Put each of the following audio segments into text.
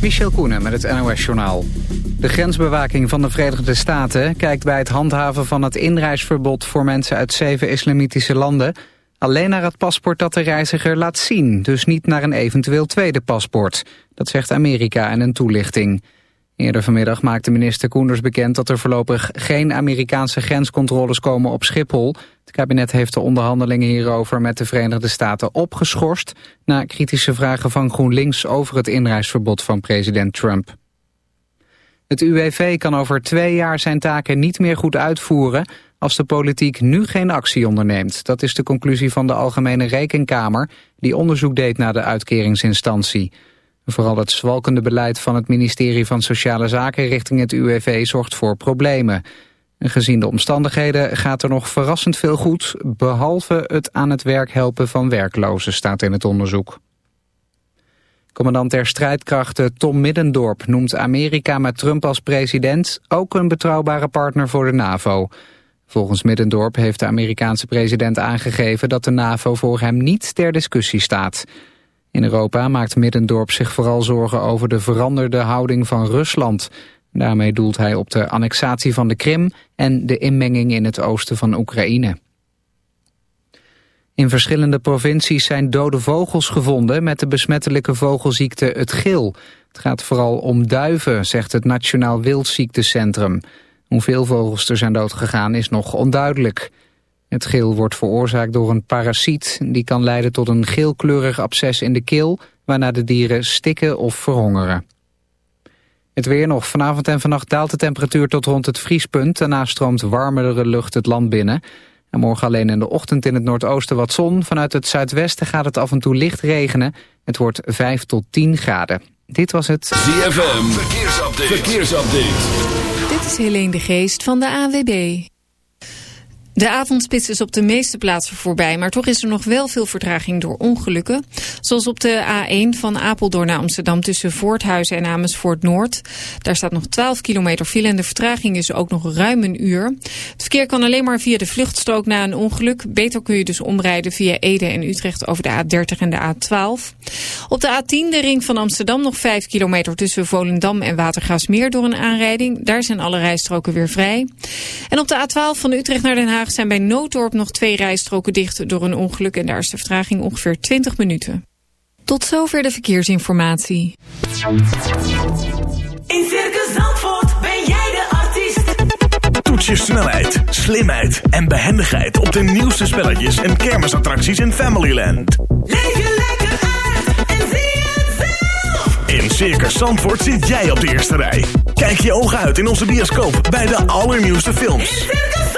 Michel Koenen met het NOS-journaal. De grensbewaking van de Verenigde Staten kijkt bij het handhaven van het inreisverbod voor mensen uit zeven islamitische landen alleen naar het paspoort dat de reiziger laat zien, dus niet naar een eventueel tweede paspoort. Dat zegt Amerika in een toelichting. Eerder vanmiddag maakte minister Koenders bekend dat er voorlopig geen Amerikaanse grenscontroles komen op Schiphol. Het kabinet heeft de onderhandelingen hierover met de Verenigde Staten opgeschorst na kritische vragen van GroenLinks over het inreisverbod van president Trump. Het UWV kan over twee jaar zijn taken niet meer goed uitvoeren als de politiek nu geen actie onderneemt. Dat is de conclusie van de Algemene Rekenkamer die onderzoek deed naar de uitkeringsinstantie. Vooral het zwalkende beleid van het ministerie van Sociale Zaken richting het UWV zorgt voor problemen. gezien de omstandigheden gaat er nog verrassend veel goed, behalve het aan het werk helpen van werklozen, staat in het onderzoek. Commandant der strijdkrachten Tom Middendorp noemt Amerika met Trump als president ook een betrouwbare partner voor de NAVO. Volgens Middendorp heeft de Amerikaanse president aangegeven dat de NAVO voor hem niet ter discussie staat. In Europa maakt Middendorp zich vooral zorgen over de veranderde houding van Rusland. Daarmee doelt hij op de annexatie van de Krim en de inmenging in het oosten van Oekraïne. In verschillende provincies zijn dode vogels gevonden met de besmettelijke vogelziekte het geel. Het gaat vooral om duiven, zegt het Nationaal Wildziektecentrum. Hoeveel vogels er zijn doodgegaan is nog onduidelijk. Het geel wordt veroorzaakt door een parasiet. Die kan leiden tot een geelkleurig absces in de keel... waarna de dieren stikken of verhongeren. Het weer nog. Vanavond en vannacht daalt de temperatuur tot rond het vriespunt. Daarna stroomt warmere lucht het land binnen. En morgen alleen in de ochtend in het noordoosten wat zon. Vanuit het zuidwesten gaat het af en toe licht regenen. Het wordt 5 tot 10 graden. Dit was het ZFM. Verkeersupdate. Verkeersupdate. Dit is Helene de Geest van de AWB. De avondspits is op de meeste plaatsen voorbij, maar toch is er nog wel veel vertraging door ongelukken. Zoals op de A1 van Apeldoorn naar Amsterdam tussen Voorthuizen en Amersfoort Noord. Daar staat nog 12 kilometer file en de vertraging is ook nog ruim een uur. Het verkeer kan alleen maar via de vluchtstrook na een ongeluk. Beter kun je dus omrijden via Ede en Utrecht over de A30 en de A12. Op de A10 de ring van Amsterdam nog 5 kilometer tussen Volendam en Watergraafsmeer door een aanrijding. Daar zijn alle rijstroken weer vrij. En op de A12 van Utrecht naar Den Haag zijn bij Nooddorp nog twee rijstroken dicht door een ongeluk en daar is de vertraging ongeveer 20 minuten. Tot zover de verkeersinformatie. In Circus Zandvoort ben jij de artiest. Toets je snelheid, slimheid en behendigheid op de nieuwste spelletjes en kermisattracties in Familyland. Leef je lekker uit en zie het zelf. In Circus Zandvoort zit jij op de eerste rij. Kijk je ogen uit in onze bioscoop bij de allernieuwste films. In Circus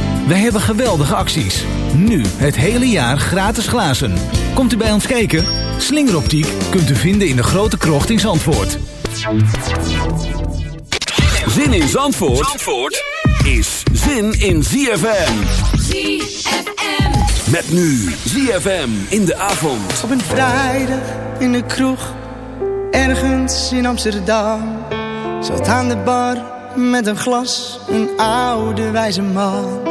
Wij hebben geweldige acties. Nu het hele jaar gratis glazen. Komt u bij ons kijken? Slingeroptiek kunt u vinden in de grote krocht in Zandvoort. Zin in Zandvoort, Zandvoort is zin in ZFM. ZFM. Met nu ZFM in de avond. Op een vrijdag in de kroeg, ergens in Amsterdam. Zat aan de bar met een glas, een oude wijze man.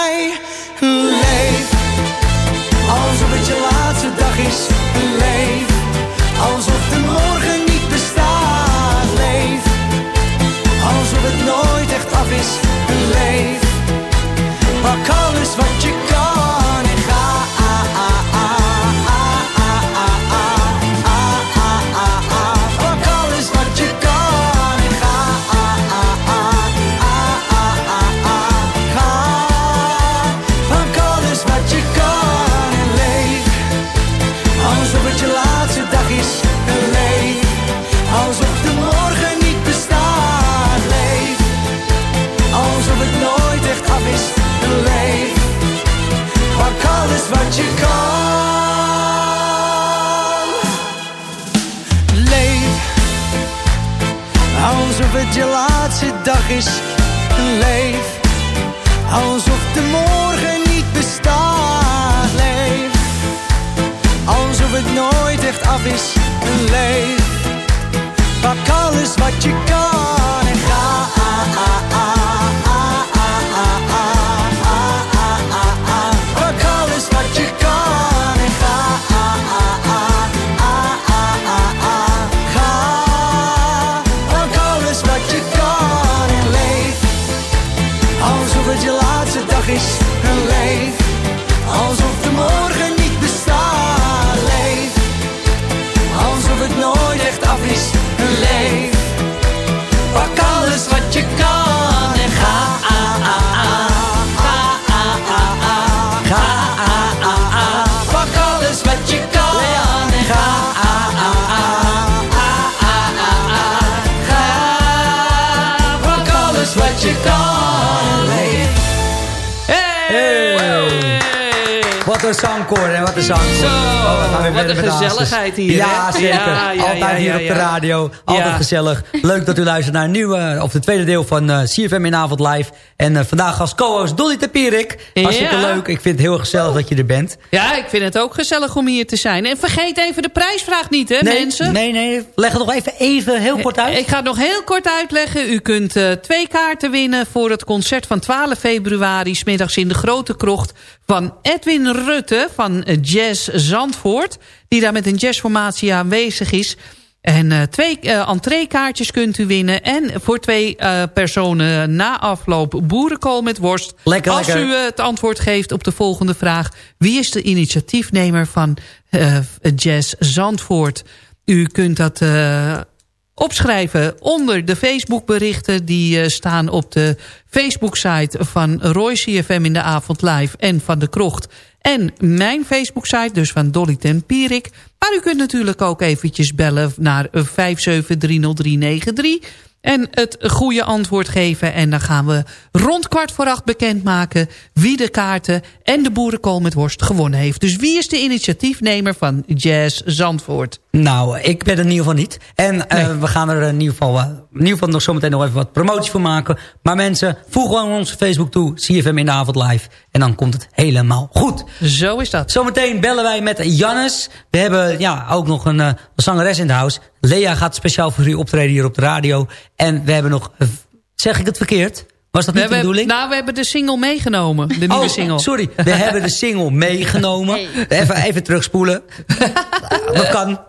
leef. Pak alles wat je laatste dag is leef. Alsof de morgen niet bestaat, leef. Alsof het nooit echt af is leef. Pak alles wat je kan en ga. Is en leef. Wat een zangkoor en wat een zangkoor. Zo, Oh, we wat een gezelligheid hier, Ja, zeker. Ja, ja, Altijd hier op de radio. Altijd gezellig. Leuk dat u luistert naar een nieuwe, of het tweede deel van eh CFM in Avond Live. En eh, vandaag als co-host Dolly Tapierik. Hartstikke leuk. Ik vind het heel gezellig dat je er bent. Ja, ik vind het ook gezellig om hier te zijn. En vergeet even de prijsvraag niet, hè, nee, mensen? Nee, nee. Leg het nog even, even heel kort uit. Ik ga het nog heel kort uitleggen. U kunt eh, twee kaarten winnen voor het concert van 12 februari... 's middags in de Grote Krocht van Edwin Rutte van eh, Jazz Zandvoort... die daar met een jazzformatie aanwezig is... En eh, twee eh entreekaartjes kunt u winnen. En voor twee personen na afloop boerenkool met worst. Lekker, Als lekker. u het antwoord geeft op de volgende vraag. Wie is de initiatiefnemer van Jazz Zandvoort? U kunt dat opschrijven onder de Facebookberichten... die eh, staan op de Facebook-site van Roy CFM in de avond live... en van De Krocht. En mijn Facebook-site, dus van Dolly ten Pierik. Maar u kunt natuurlijk ook eventjes bellen naar 5730393... En het goede antwoord geven. En dan gaan we rond kwart voor acht bekendmaken... wie de kaarten en de boerenkool met worst gewonnen heeft. Dus wie is de initiatiefnemer van Jazz Zandvoort? Nou, ik ben er in ieder geval niet. En eh, we gaan er in ieder, geval, eh, in ieder geval nog zometeen nog even wat promotie voor maken. Maar mensen, voeg gewoon onze Facebook toe. CFM in de avond live. En dan komt het helemaal goed. Zo is dat. Zometeen bellen wij met Jannes. We hebben ja, ook nog een, een zangeres in de house. Lea gaat speciaal voor u optreden hier op de radio. En we hebben nog... zeg ik het verkeerd? Was dat We niet de bedoeling? nou, we hebben de single meegenomen. De nieuwe oh, single. sorry. We hebben de single meegenomen. Even, even terugspoelen. Dat kan.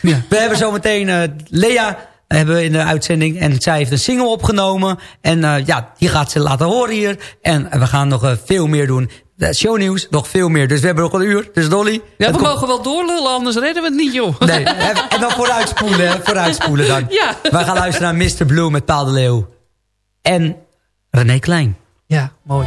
We hebben zometeen eh, Lea hebben we in de uitzending. En zij heeft een single opgenomen. En eh, ja, die gaat ze laten horen hier. En we gaan nog eh, veel meer doen. Shownieuws, nog veel meer. Dus we hebben nog een uur. Dus Dolly... Ja, we komt- mogen wel doorlullen, anders redden we het niet, joh. Nee, en en dan vooruitspoelen, hè, vooruitspoelen dan. Ja. Wij gaan luisteren naar Mr. Blue met Paal de Leeuw. En René Klein. Ja, mooi.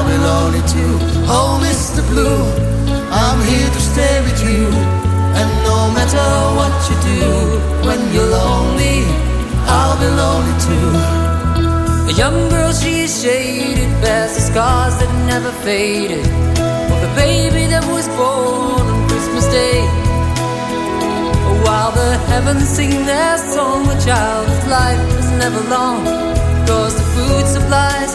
I'll be lonely too. Oh, Mr. Blue, I'm here to stay with you. And no matter what you do, when you're lonely, I'll be lonely too. A young girl, she is shaded, bears the scars that never faded. Of the baby that was born on Christmas Day. While the heavens sing their song, the child's life is never long. Cause the food supplies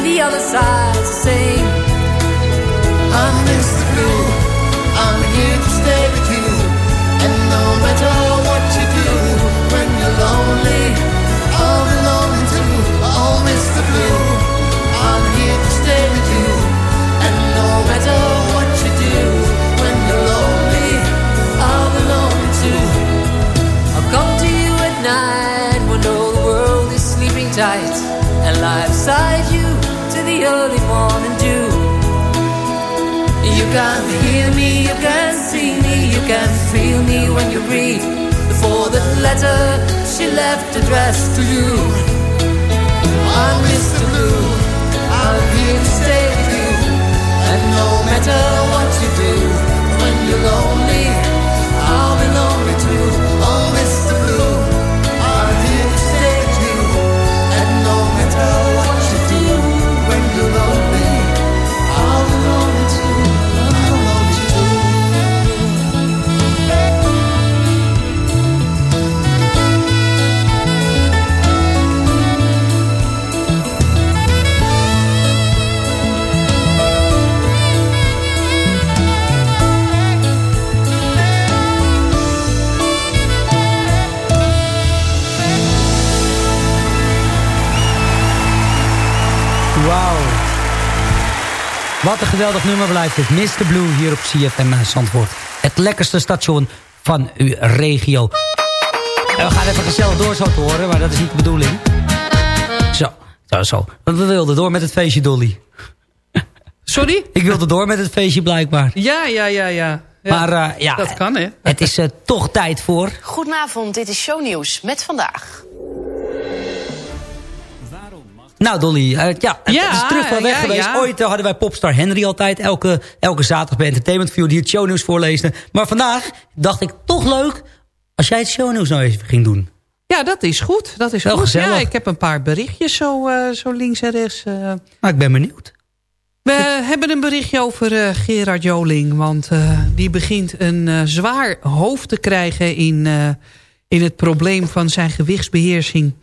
and the other side's the same. I'm Mr. Blue, I'm here to stay with you. And no matter what you do, when you're lonely, I'll be lonely too. Oh, Mr. Blue, I'm here to stay with you. And no matter what you do, when you're lonely, I'll be lonely too. I'll come to you at night when all the world is sleeping tight, and lie beside you can hear me, you can see me, you can feel me when you read the folded letter she left addressed to you. I'm Mr. Blue, I'm here to stay with you. And no matter what you do, when you're lonely, Wat een geweldig nummer blijft dit. Mr. Blue hier op CFM Zandvoort. Het lekkerste station van uw regio. En we gaan even gezellig door zo te horen, maar dat is niet de bedoeling. Zo, zo, zo. Want we wilden door met het feestje, Dolly. Sorry? Ik wilde door met het feestje blijkbaar. Ja, ja, ja, ja. Ja, Maar eh, ja, Dat kan, hè? het is eh, toch tijd voor... Goedenavond, dit is Shownieuws met vandaag. Nou Dolly, eh, ja, het Ja, is terug van weg ja, geweest. ja. Ooit eh, hadden wij Popstar Henry altijd. Elke, elke zaterdag bij Entertainment View die het shownieuws voorleesde. Maar vandaag dacht ik toch leuk als jij het shownieuws nou even ging doen. Ja, dat is goed. Dat is Wel goed. gezellig. Ja, ik heb een paar berichtjes zo, eh, zo links en rechts. Maar ik ben benieuwd. We hebben een berichtje over Gerard Joling. Want die begint een zwaar hoofd te krijgen in, in het probleem van zijn gewichtsbeheersing.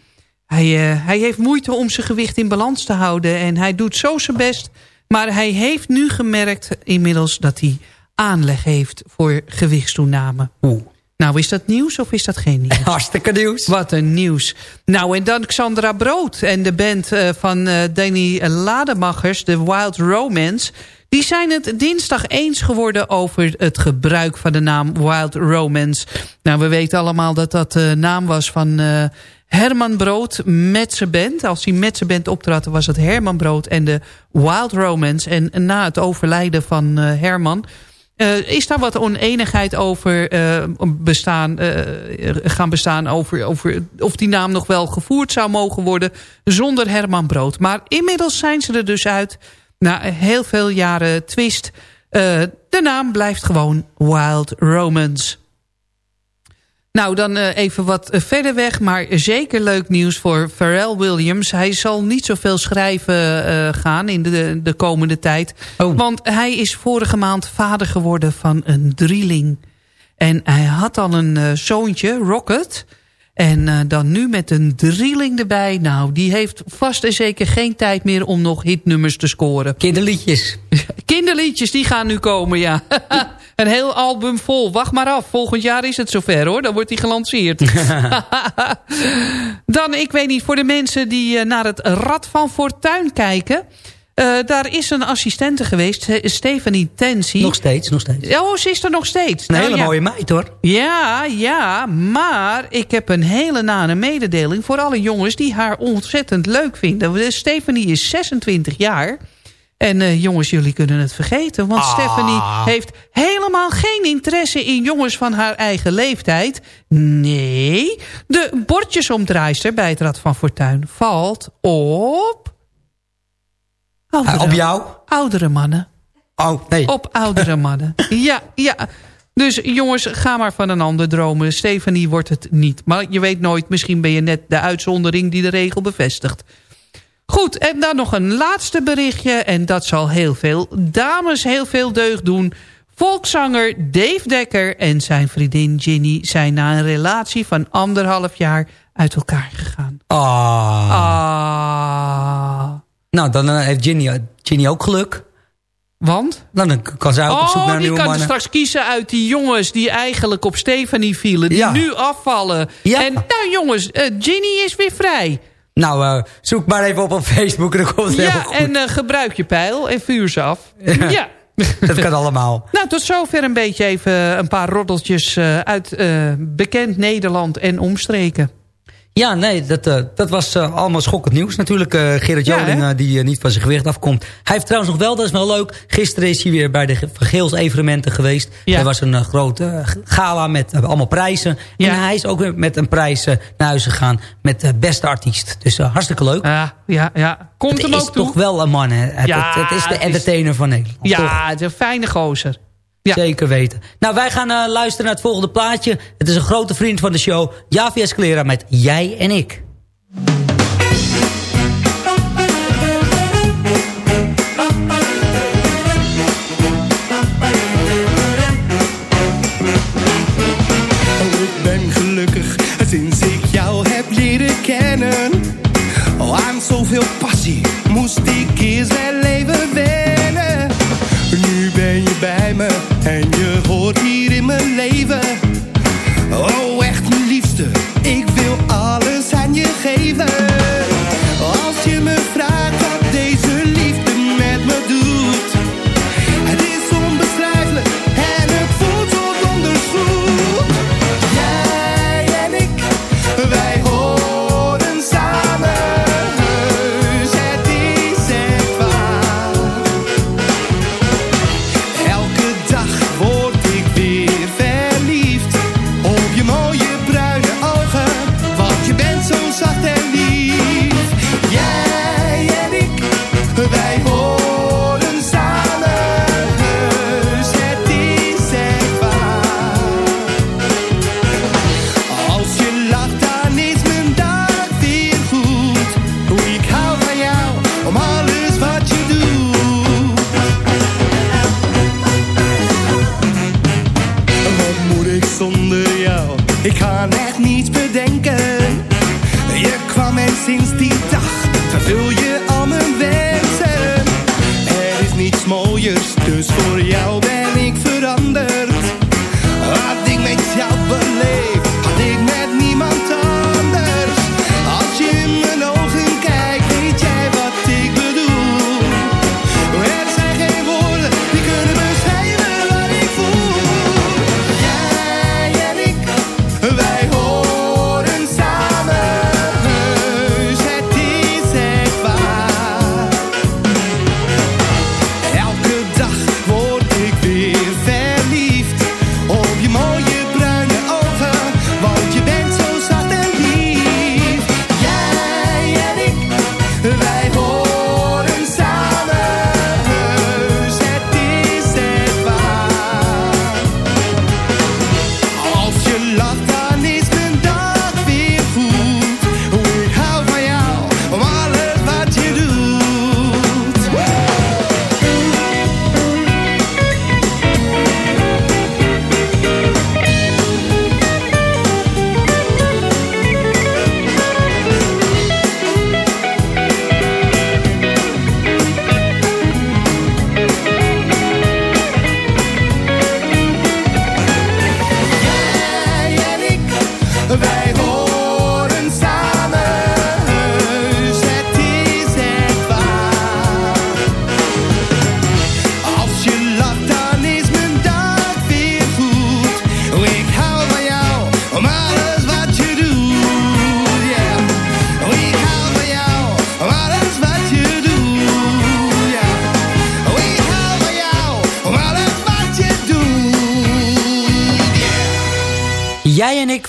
Hij, uh, hij heeft moeite om zijn gewicht in balans te houden. En hij doet zo zijn best. Maar hij heeft nu gemerkt inmiddels dat hij aanleg heeft voor gewichtstoename. Oeh. Nou, is dat nieuws of is dat geen nieuws? Hartstikke nieuws. Wat een nieuws. Nou, en dan Xandra Brood en de band uh, van uh, Danny Lademachers, de Wild Romance... Die zijn het dinsdag eens geworden over het gebruik van de naam Wild Romance. Nou, we weten allemaal dat dat de naam was van Herman Brood met zijn band. Als hij met zijn band optrad was het Herman Brood en de Wild Romance. En na het overlijden van uh, Herman... Uh, is daar wat oneenigheid over uh, bestaan, gaan bestaan... Over, over of die naam nog wel gevoerd zou mogen worden zonder Herman Brood. Maar inmiddels zijn ze er dus uit na heel veel jaren twist. De naam blijft gewoon Wild Romance. Nou, dan uh, even wat verder weg, maar zeker leuk nieuws voor Pharrell Williams. Hij zal niet zoveel schrijven uh, gaan in de, de komende tijd. Oh. Want hij is vorige maand vader geworden van een drieling. En hij had al een uh, zoontje, Rocket... En uh, dan nu met een drieling erbij. Nou, die heeft vast en zeker geen tijd meer om nog hitnummers te scoren. Kinderliedjes. Kinderliedjes, die gaan nu komen, ja. een heel album vol. Wacht maar af. Volgend jaar is het zover, hoor. Dan wordt hij gelanceerd. dan, ik weet niet, voor de mensen die uh, naar het Rad van Fortuin kijken... Uh, daar is een assistente geweest, Stephanie Tensi. Nog steeds, nog steeds. Oh, ze is er nog steeds. Een nou, hele ja. mooie meid hoor. Ja, ja, maar ik heb een hele nare mededeling... voor alle jongens die haar ontzettend leuk vinden. Stephanie is 26 jaar... En uh, jongens, jullie kunnen het vergeten. Want Ah. Stephanie heeft helemaal geen interesse in jongens van haar eigen leeftijd. Nee, de bordjesomdraaister bij het Rad van Fortuin valt op... Oudere, Uh, op jou? Oudere mannen. Oh, nee. Op oudere mannen. Ja, ja. Dus jongens, ga maar van een ander dromen. Stephanie wordt het niet. Maar je weet nooit, misschien ben je net de uitzondering die de regel bevestigt. Goed, en dan nog een laatste berichtje. En dat zal heel veel dames heel veel deugd doen. Volkszanger Dave Dekker en zijn vriendin Ginny... zijn na een relatie van anderhalf jaar uit elkaar gegaan. Ah. Ah. Nou, dan uh, heeft Ginny, Ginny ook geluk. Want? Nou, dan kan zij ook op zoek Oh, naar die nieuwe kan mannen. straks kiezen uit die jongens die eigenlijk op Stefanie vielen. Die Ja. nu afvallen. Ja. En nou jongens, uh, Ginny is weer vrij. Nou, uh, zoek maar even op op Facebook en dan komt het helemaal Ja, goed. en uh, gebruik je pijl en vuur ze af. Ja. Ja. Dat kan allemaal. Nou, tot zover een beetje even een paar roddeltjes uit bekend Nederland en omstreken. Ja, nee, dat, uh, dat was uh, allemaal schokkend nieuws. Natuurlijk uh, Gerrit Ja, Joling, die niet van zijn gewicht afkomt. Hij heeft trouwens nog wel, dat is wel leuk... gisteren is hij weer bij de Vergeels evenementen geweest. Ja. Er was een grote gala met allemaal prijzen. Ja. En hij is ook weer met een prijs naar huis gegaan... met beste artiest. Dus hartstikke leuk. Ja, ja, ja. Komt het hem is ook toe. toch wel een man, hè? Het, Ja, het, het is de is- entertainer van Nederland. toch? Ja, het is een fijne gozer. Zeker weten. Nou, wij gaan uh, luisteren naar het volgende plaatje. Het is een grote vriend van de show. Javi Escalera met Jij en. Ik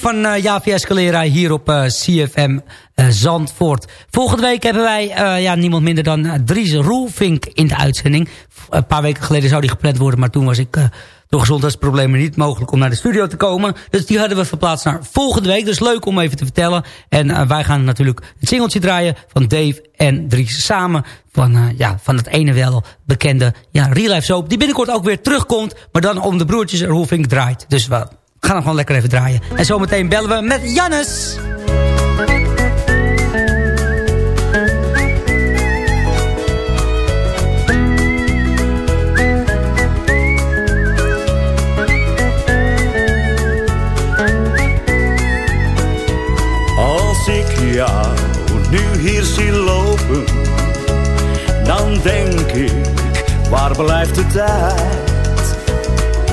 van uh, Javi Escalera hier op eh, CFM eh, Zandvoort. Volgende week hebben wij eh, ja, niemand minder dan Dries Roelvink in de uitzending. Een paar weken geleden zou die gepland worden, maar toen was ik... eh, door gezondheidsproblemen niet mogelijk om naar de studio te komen. Dus die hadden we verplaatst naar volgende week. Dus leuk om even te vertellen. En eh, wij gaan natuurlijk het singeltje draaien van Dave en Dries samen. Van, eh, ja, van het ene wel bekende ja, Real Life Soap. Die binnenkort ook weer terugkomt. Maar dan om de broertjes Roelvink draait. Dus we gaan gewoon lekker even draaien. En zometeen bellen we met Jannes. Als ik jou nu hier zie lopen, dan denk ik, waar blijft de tijd?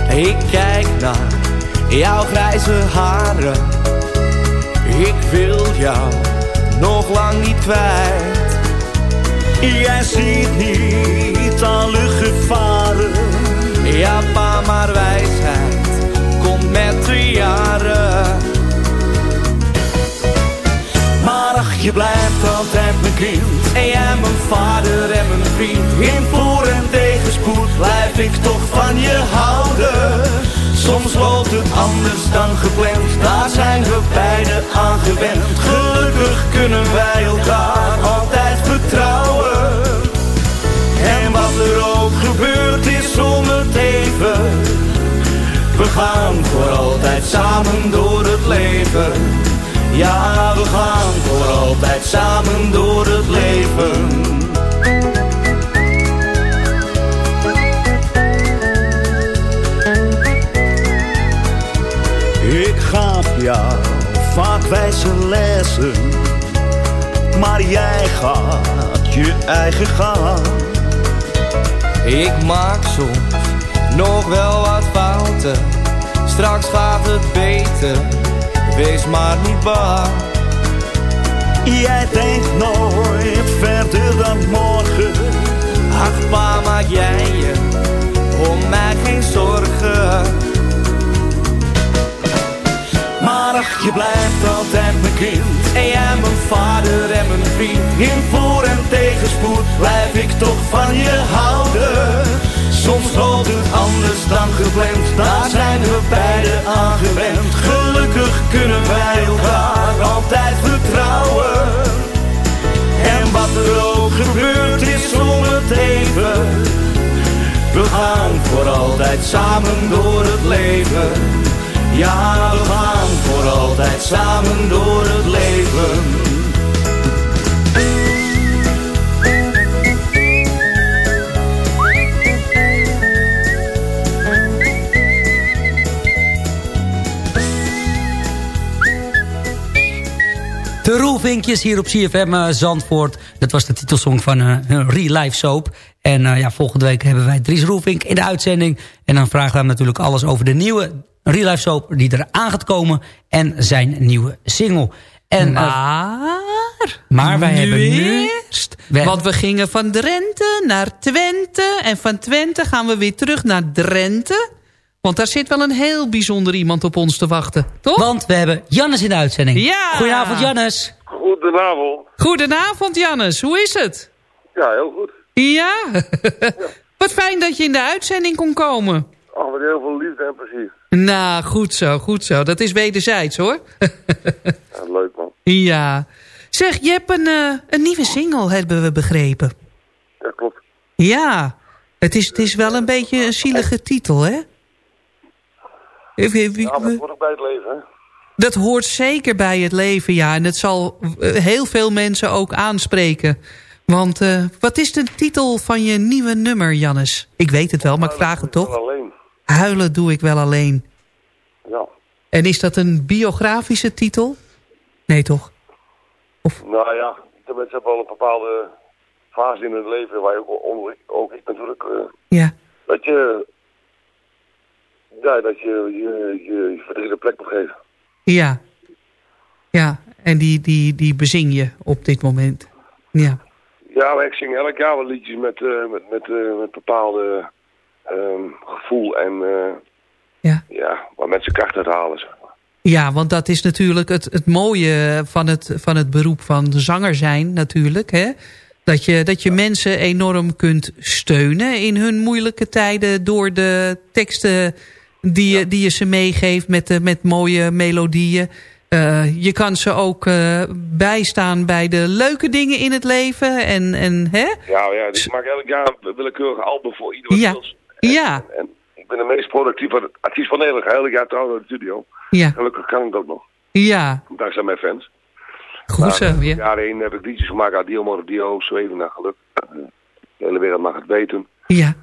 Ik kijk naar jouw grijze haren, ik wil jou nog lang niet kwijt. Jij ziet niet alle gevaren, ja pa maar wijsheid komt met de jaren. Maar ach, je blijft altijd mijn kind. En jij mijn vader en mijn vriend. In voor- en tegenspoed blijf ik toch van je houden. Soms loopt het anders dan gepland. Daar zijn we beiden aan gewend. Gelukkig kunnen wij elkaar altijd vertrouwen. En wat er ook gebeurt is om het even. We gaan voor altijd samen door het leven. Ja, we gaan voor altijd samen door het leven. Jou vaak wijze lessen, maar jij gaat je eigen gang. Ik maak soms nog wel wat fouten. Straks gaat het beter, wees maar niet bang. Jij denkt nooit verder dan morgen. Ach pa, maak jij je om mij geen zorgen. Je blijft altijd mijn kind. En jij mijn vader en mijn vriend. In voor- en tegenspoed blijf ik toch van je houden. Soms loopt het anders dan gepland. Daar zijn we beiden aan gewend. Gelukkig kunnen wij elkaar altijd vertrouwen. En wat er ook gebeurt is om het even. We gaan voor altijd samen door het leven. Ja, we gaan voor altijd samen door het leven. De Roelvinkjes hier op CFM eh, Zandvoort. Dat was de titelsong van eh, hun re-life Soap. En eh, ja, volgende week hebben wij Dries Roelvink in de uitzending. En dan vragen we hem natuurlijk alles over de nieuwe Real Life Soap... die er aan gaat komen en zijn nieuwe single. En, maar, maar wij nu hebben nu... Eerst, want we gingen van Drenthe naar Twente. En van Twente gaan we weer terug naar Drenthe. Want daar zit wel een heel bijzonder iemand op ons te wachten, toch? Want we hebben Jannes in de uitzending. Ja! Goedenavond, Jannes. Goedenavond. Goedenavond, Jannes. Hoe is het? Ja, heel goed. Ja? wat fijn dat je in de uitzending kon komen. Oh, met heel veel liefde en plezier. Nou, goed zo, goed zo. Dat is wederzijds, hoor. ja, leuk, man. Ja. Zeg, je hebt een, uh, een nieuwe single, hebben we begrepen. Ja, klopt. Ja. Het is, het is wel een beetje een zielige titel, hè? Ja, dat hoort ook bij het leven, hè? Dat hoort zeker bij het leven, ja. En het zal heel veel mensen ook aanspreken. Want uh, wat is de titel van je nieuwe nummer, Jannes? Ik weet het wel, maar ik vraag het toch. Huilen doe ik wel alleen. Ja. En is dat een biografische titel? Nee, toch? Of? Nou ja, de mensen hebben wel een bepaalde fase in hun leven... waar je ook, onder, ook ik natuurlijk... Uh, ja. Dat je... Ja, dat je je, je, je verdriet plek moet geven. Ja. Ja, en die, die, die bezing je op dit moment. Ja. Ja, maar ik zing elk jaar wel liedjes met, uh, met, met, uh, met bepaalde um, gevoel en uh, ja. Ja, waar mensen kracht uit halen. Zeg maar. Ja, want dat is natuurlijk het, het mooie van het, van het beroep van zanger zijn natuurlijk. Hè? Dat je, dat je mensen enorm kunt steunen in hun moeilijke tijden... door de teksten die, je, die je ze meegeeft met, de, met mooie melodieën. Uh, je kan ze ook uh, bijstaan bij de leuke dingen in het leven. En, en, hè? Ja, ja, dus ik maak elk jaar een willekeurig album voor ieder wat ja. Ja. En, en, ik ben de meest productieve artiest van Nederland. Elk jaar trouwens in de studio. Ja. Gelukkig kan ik dat nog. Ja. Dankzij mijn fans. Goed zo, nou, ja. Jaren heen heb ik liedjes gemaakt uit Dio Dio, Zweven naar geluk. Uh, de hele wereld mag het weten. Ja.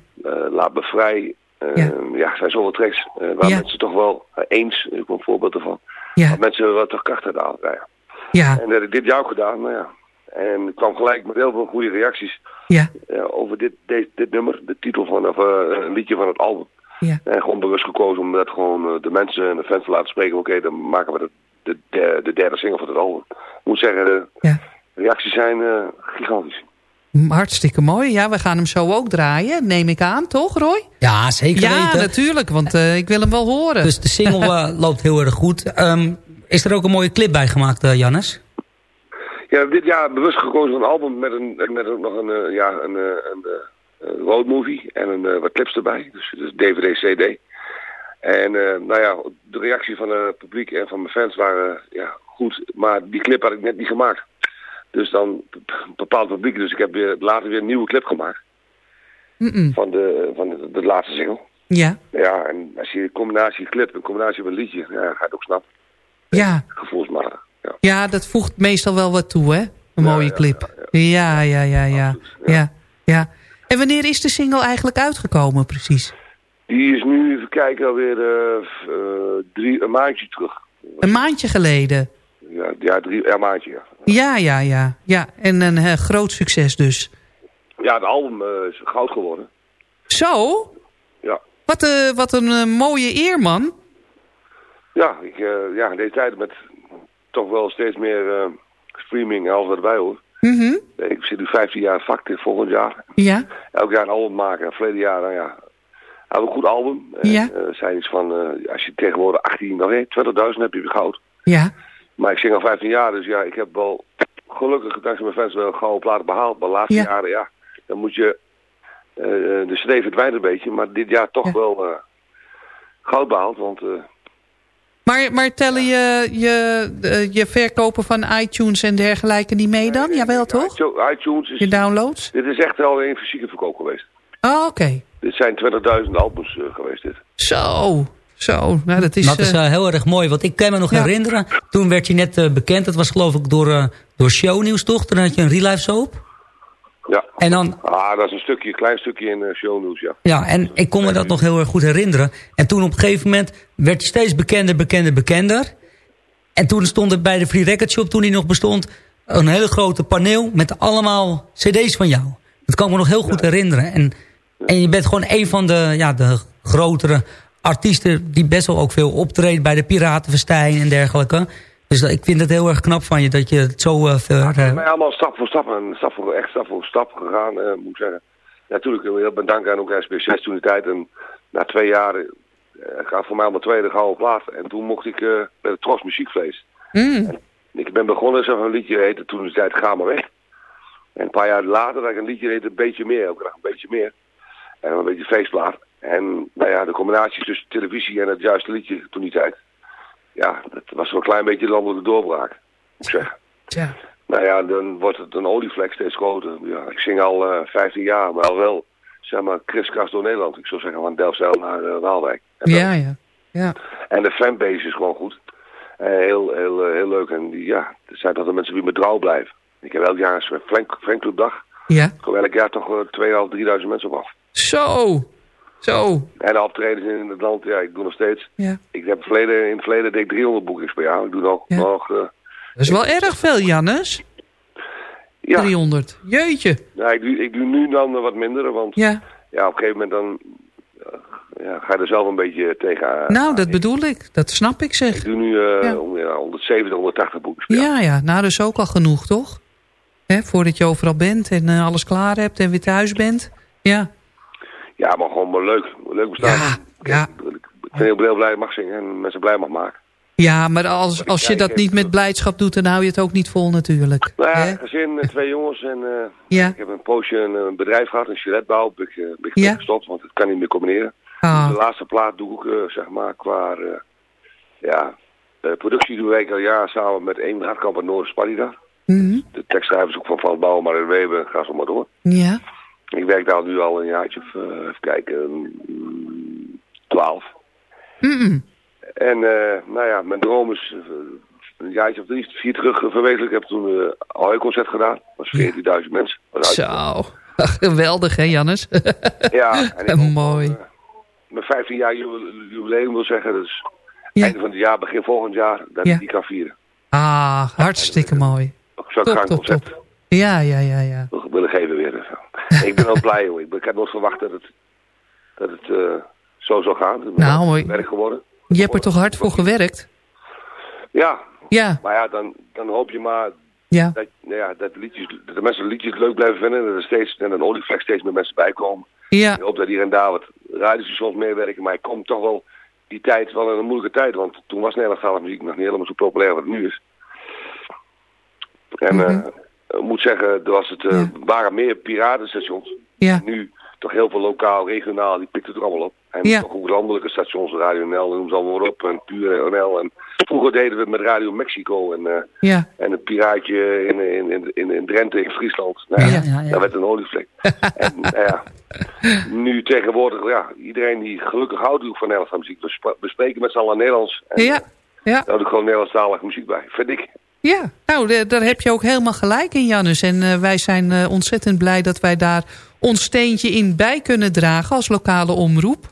laat me vrij. ja. ja, zijn zoveel tracks waar ja. mensen toch wel eens, ik heb een voorbeeld ervan. Ja. Dat mensen wat toch kracht uit halen krijgen. Ja. En dat heb ik dit jaar ook gedaan, nou ja. En ik kwam gelijk met heel veel goede reacties ja. uh, over dit, dit, dit nummer, de titel van of, uh, een liedje van het album. Ja. En gewoon bewust gekozen om dat gewoon uh, de mensen en de fans te laten spreken. Oké, okay, dan maken we de, de, de, de, derde single van het album. Ik moet zeggen, de ja. reacties zijn gigantisch. Hartstikke mooi. Ja, we gaan hem zo ook draaien, neem ik aan, toch Roy? Ja, zeker ja, weten. natuurlijk, want uh, ik wil hem wel horen. Dus de single uh, loopt heel erg goed. Um, is er ook een mooie clip bij gemaakt, uh, Jannes? Ja, dit jaar bewust gekozen voor een album met, een, met een, nog een, ja, een, een, een road movie en een, wat clips erbij. Dus, dus DVD, CD. En nou ja, de reactie van het publiek en van mijn fans waren ja, goed. Maar die clip had ik net niet gemaakt. Dus dan bepaald publiek. Dus ik heb weer, later weer een nieuwe clip gemaakt. Mm -mm. Van, de, van de, de, laatste single. Ja. Ja, en als je een combinatie clip, een combinatie met een liedje, ja, ga je het ook snappen. Ja. Gevoelsmatig. Ja. ja, dat voegt meestal wel wat toe, hè? Een ja, mooie ja, clip. Ja, ja, ja, ja. Ja, ja. En wanneer is de single eigenlijk uitgekomen, precies? Die is nu, even kijken, alweer uh, drie, een maandje terug. Een maandje geleden? Ja, ja, drie, ja, een maandje, ja. Ja, ja, ja. ja. En een uh, groot succes dus. Ja, het album uh, is goud geworden. Zo? Ja. Wat, wat een mooie eer, man. Ja, ik, ja, in deze tijd met toch wel steeds meer streaming en alles wat erbij hoort. Mm -hmm. Ik zit nu 15 jaar vak volgend jaar. Ja. Elk jaar een album maken. En verleden jaar, nou ja, hadden een goed album. Ja. En, zijn iets van, als je tegenwoordig 18, nou nee, 20.000 heb je goud. Ja. Maar ik zing al 15 jaar, dus ja, ik heb wel gelukkig dankzij mijn fans wel een gouden plaat behaald. Maar de laatste ja. jaren, ja, dan moet je, uh, de CD verdwijnt een beetje. Maar dit jaar toch ja. wel goud behaald, want... Maar, maar tellen je, je, je verkopen van iTunes en dergelijke niet mee dan? Jawel, toch? iTunes is... Je downloads? Dit is echt wel een fysieke verkoop geweest. Oh, oké. Okay. Dit zijn 20.000 albums geweest, dit. Zo, zo, nou dat is... Dat is uh, heel erg mooi, want ik kan me nog ja. herinneren... toen werd je net uh, bekend, dat was geloof ik door, uh, door shownieuws toch? Toen had je een real life soap. Ja. En dan... Ah, dat is een stukje, een klein stukje in shownieuws, ja. Ja, en ik kon me dat nog heel erg goed herinneren. En toen op een gegeven moment werd je steeds bekender, bekender, bekender. En toen stond er bij de Free Record Shop, toen die nog bestond... een hele grote paneel met allemaal cd's van jou. Dat kan ik me nog heel goed herinneren. En, en je bent gewoon een van de, ja, de grotere artiesten... die best wel ook veel optreedt bij de Piratenfestijn en dergelijke. Dus ik vind het heel erg knap van je dat je het zo uh, ver... Het is mij allemaal stap voor stap, en stap voor, echt stap voor stap gegaan, eh, moet ik zeggen. Natuurlijk heel bedankt aan ook SBS6 toen de tijd. En na twee jaar uh, gaat voor mij al mijn tweede gouden plaat. En toen mocht ik bij het Tros Muziekfeest. Mm. Ik ben begonnen, zo een liedje heette toen de tijd Ga maar weg. En een paar jaar later dat ik een liedje heette Een beetje meer, elke dag een beetje meer. En een beetje feestplaat. En nou ja, de combinatie tussen televisie en het juiste liedje toen die tijd. Ja, dat was wel een klein beetje de landelijke doorbraak, moet ik zeggen. Nou ja, dan wordt het een olievlek steeds groter. Ja, ik zing al uh, 15 jaar, maar al wel, zeg maar, kriskras door Nederland. Ik zou zeggen van Delfzijl naar uh, Waalwijk. Ja, ja. ja. en de fanbase is gewoon goed. Uh, heel, heel, heel leuk. En ja, er zijn toch de mensen die me trouw blijven. Ik heb elk jaar een fan- fanclubdag. Ja. Er komen elk jaar toch uh, 2.500, 3.000 mensen op af. Zo. Zo. En de optredens in het land, ja, ik doe nog steeds. Ja. Ik heb verleden, in het verleden deed ik 300 boekings per jaar. Ik doe nog, Ja. nog uh, Dat is wel erg veel, Jannes. ja. 300. Jeetje. Ja, ik, doe, ik doe nu dan wat minder, want Ja. ja, op een gegeven moment dan uh, ja, ga je er zelf een beetje tegen. Nou, dat bedoel ik. Dat snap ik zeg. Ik doe nu uh, Ja. ja, 170, 180 boekings per jaar. Ja, ja. Nou, dat is ook al genoeg, toch? Hè, voordat je overal bent en eh, alles klaar hebt en weer thuis bent. Ja. Ja, maar gewoon maar leuk. Leuk bestaan. Ja, Ik, ik ben heel, heel blij dat ik mag zingen en mensen blij mag maken. Ja, maar als, als je dat niet met blijdschap doet, dan hou je het ook niet vol natuurlijk. Nou ja, gezin, eh, twee jongens en uh, Ja. ik heb een poosje een, een bedrijf gehad, een giletbouw. Ben ik, ben ik Ja. gestopt, want het kan niet meer combineren. Ah. De laatste plaat doe ik, uh, zeg maar, qua uh, ja, productie doe ik al jaar samen met één Hartkamp en Noord Spadida. Mhm. De tekstschrijvers ook van Van Bouwen, maar in Weber, ga zo maar door. Ja. Ik werk daar nu al een jaartje of, uh, even kijken, mm, twaalf. Mm En uh, nou ja, mijn droom is uh, een jaartje of drie, vier terug verwezenlijk. Ik heb toen een uh, Ahoy-concert gedaan. Dat was 14.000 mensen. Was Zo, geweldig hè Jannes? ja, en ik Mooi. Ook, mijn 15 jaar jubileum wil zeggen. Dus ja. einde van het jaar, begin volgend jaar, dat Ja. ik die kan vieren. Ah, hartstikke mooi. Zo'n Top, concert. Ja, ja, ja, ja. wil- willen geven weer. Ik ben wel blij hoor. Ik, had nooit verwacht dat het, dat het uh, zo zou gaan. Het Nou, mooi. werk geworden. Je hebt er toch hard voor gewerkt? Ja, Ja, maar ja, dan, dan hoop je maar ja. dat, nou ja, dat, de liedjes, dat de mensen liedjes leuk blijven vinden. En dat er steeds, en een olieflex steeds meer mensen bij komen. Ja, Ik hoop dat hier en daar wat radiostations meewerken. Maar ik kom toch wel die tijd, wel in een moeilijke tijd. Want toen was Nederlandstalige muziek nog niet helemaal zo populair wat het nu is. En Mhm. eh, ik moet zeggen, er was het, eh, waren meer piratenstations. ja. Nu toch heel veel lokaal, regionaal, die pikt het er allemaal op. En Ja. toch ook landelijke stations, Radio NL, noem ze allemaal op. En Pure NL. En vroeger deden we het met Radio Mexico. En, eh, Ja, en een piraatje in, in, in, in, Drenthe, in Friesland. Nou, ja, Ja, ja, ja. Dat werd een olievlek. en nou ja, nu tegenwoordig, ja, iedereen die gelukkig houdt van Nederlandse muziek. We spreken met z'n allen Nederlands. En ja, ja. daar doe ik gewoon Nederlandstalige muziek bij, vind ik. Ja, nou, de- daar heb je ook helemaal gelijk in, Jannes. En eh, wij zijn eh, ontzettend blij dat wij daar ons steentje in bij kunnen dragen als lokale omroep.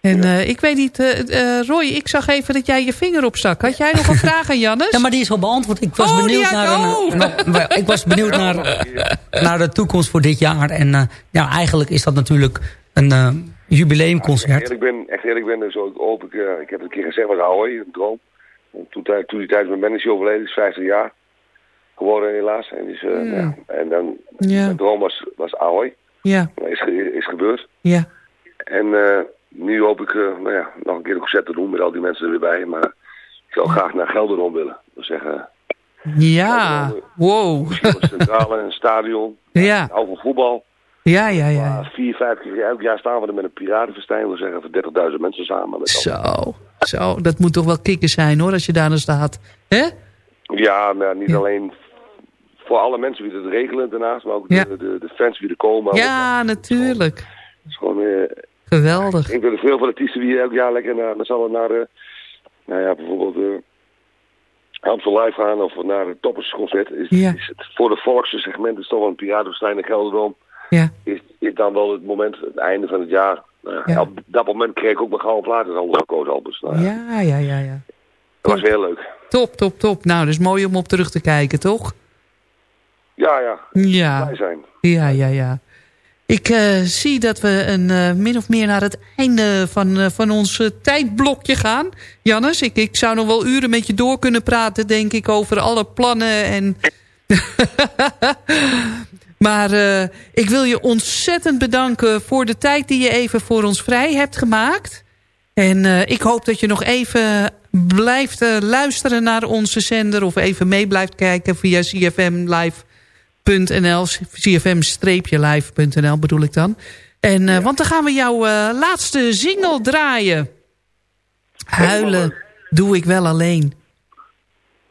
En eh, ik weet niet, eh, eh, Roy, ik zag even dat jij je vinger opstak. Had jij nog een vraag aan Jannes? Ja, maar die is al beantwoord. Ik was Oh, benieuwd, naar, een, oh. naar- ik was benieuwd naar, naar de toekomst voor dit jaar. En eh, ja, eigenlijk is dat natuurlijk een eh, Als jubileumconcert. ik ben, echt eerlijk ben, dus ook hoop ik, eh, ik heb het een keer gezegd met Ahoy, een droom. Toen, toen die tijdens mijn manager overleden is, 50 jaar geworden helaas. En, dus, ja, en dan, Ja. mijn droom was, was Ahoy. Ja, is, is gebeurd. ja. En eh, nu hoop ik eh, nou ja, nog een keer een concert te doen met al die mensen er weer bij. Maar ik zou graag naar Gelderland willen. Dat zeggen, Ja, wow. een centrale, een stadion. Ja. Van voetbal. Ja, ja, ja. Maar vier, vijf keer elk jaar staan we er met een piratenfestijn. We zeggen voor 30.000 mensen samen. Met Zo, zo, dat moet toch wel kicken zijn hoor, als je daar dan staat. Hè? Ja, maar niet alleen voor alle mensen die het regelen daarnaast, maar ook Ja. de, de, de fans die er komen. Ja, natuurlijk. Het is gewoon, eh, Geweldig. ik wil veel van de artiesten die elk jaar lekker naar, allen naar, eh, nou ja, bijvoorbeeld uh, Amstel Live gaan of naar het Toppersconcert. Is, Ja. is het, voor de volkse segment is toch wel een Piratenfestijn in Gelderdoom. Ja. Is, is dan wel het moment, het einde van het jaar. Nou, ja. Op dat moment kreeg ik ook mijn gouden plaat in handen gekozen, Albers. Nou, ja. Ja, ja, ja. Dat was heel leuk. Top, top, top. Nou, dat is mooi om op terug te kijken, toch? Ja, ja. Ja. Blij zijn. Ja, ja, ja. Ik eh, zie dat we een, eh, min of meer naar het einde van, eh, van ons eh, tijdblokje gaan. Jannes, ik, ik zou nog wel uren met je door kunnen praten, denk ik, over alle plannen. En maar eh, ik wil je ontzettend bedanken voor de tijd die je even voor ons vrij hebt gemaakt. En eh, ik hoop dat je nog even blijft eh, luisteren naar onze zender... of even mee blijft kijken via cfmlive.nl. cfm-live.nl bedoel ik dan. En, Want dan gaan we jouw laatste single draaien. Huilen doe ik wel alleen.